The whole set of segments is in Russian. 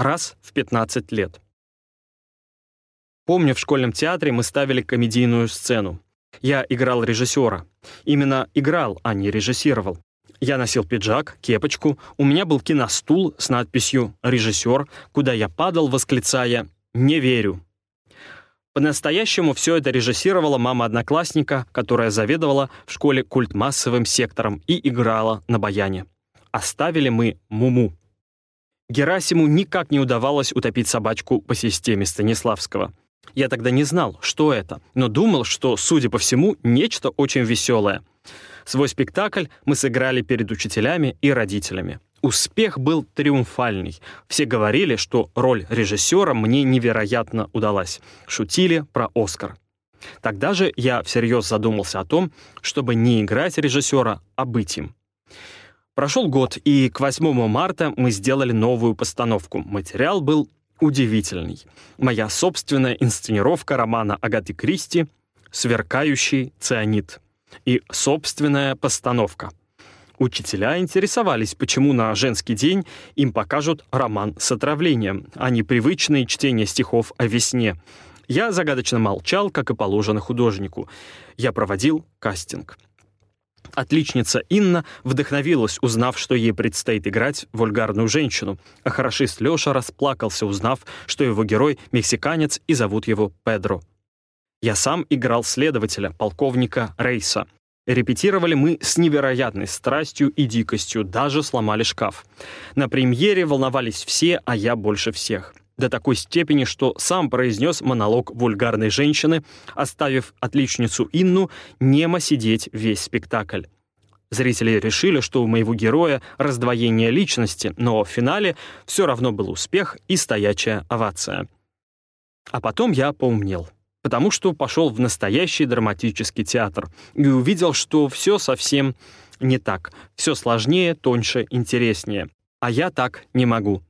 раз в 15 лет. Помню, в школьном театре мы ставили комедийную сцену. Я играл режиссера. Именно играл, а не режиссировал. Я носил пиджак, кепочку, у меня был киностул с надписью «Режиссер», куда я падал, восклицая «Не верю». По-настоящему все это режиссировала мама одноклассника, которая заведовала в школе культмассовым сектором и играла на баяне. Оставили мы Муму. Герасиму никак не удавалось утопить собачку по системе Станиславского. Я тогда не знал, что это, но думал, что, судя по всему, нечто очень веселое. Свой спектакль мы сыграли перед учителями и родителями. Успех был триумфальный. Все говорили, что роль режиссера мне невероятно удалась. Шутили про Оскар. Тогда же я всерьез задумался о том, чтобы не играть режиссера, а быть им. Прошел год, и к 8 марта мы сделали новую постановку. Материал был удивительный. Моя собственная инсценировка романа Агаты Кристи «Сверкающий цианид» и собственная постановка — Учителя интересовались, почему на женский день им покажут роман с отравлением, а не привычное чтение стихов о весне. Я загадочно молчал, как и положено художнику. Я проводил кастинг. Отличница Инна вдохновилась, узнав, что ей предстоит играть вульгарную женщину, а хорошист Леша расплакался, узнав, что его герой — мексиканец и зовут его Педро. Я сам играл следователя, полковника Рейса. Репетировали мы с невероятной страстью и дикостью, даже сломали шкаф. На премьере волновались все, а я больше всех. До такой степени, что сам произнес монолог вульгарной женщины, оставив отличницу Инну немо сидеть весь спектакль. Зрители решили, что у моего героя раздвоение личности, но в финале все равно был успех и стоячая овация. А потом я поумнел потому что пошел в настоящий драматический театр и увидел, что все совсем не так. Все сложнее, тоньше, интереснее. А я так не могу.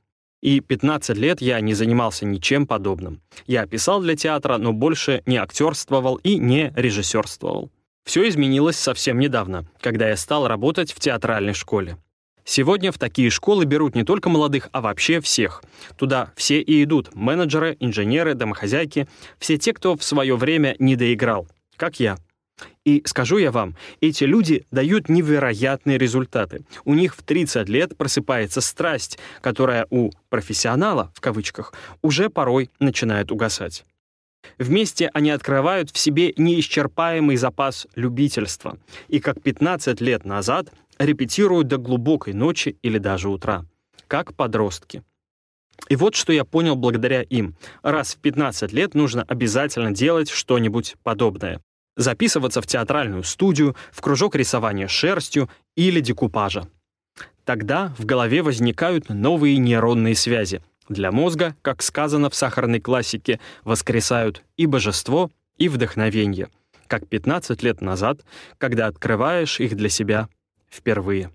И 15 лет я не занимался ничем подобным. Я писал для театра, но больше не актерствовал и не режиссерствовал. Все изменилось совсем недавно, когда я стал работать в театральной школе. Сегодня в такие школы берут не только молодых, а вообще всех. Туда все и идут — менеджеры, инженеры, домохозяйки, все те, кто в свое время не доиграл, как я. И скажу я вам, эти люди дают невероятные результаты. У них в 30 лет просыпается страсть, которая у «профессионала», в кавычках, уже порой начинает угасать. Вместе они открывают в себе неисчерпаемый запас любительства. И как 15 лет назад репетируют до глубокой ночи или даже утра, как подростки. И вот что я понял благодаря им. Раз в 15 лет нужно обязательно делать что-нибудь подобное. Записываться в театральную студию, в кружок рисования шерстью или декупажа. Тогда в голове возникают новые нейронные связи. Для мозга, как сказано в сахарной классике, воскресают и божество, и вдохновение, как 15 лет назад, когда открываешь их для себя впервые.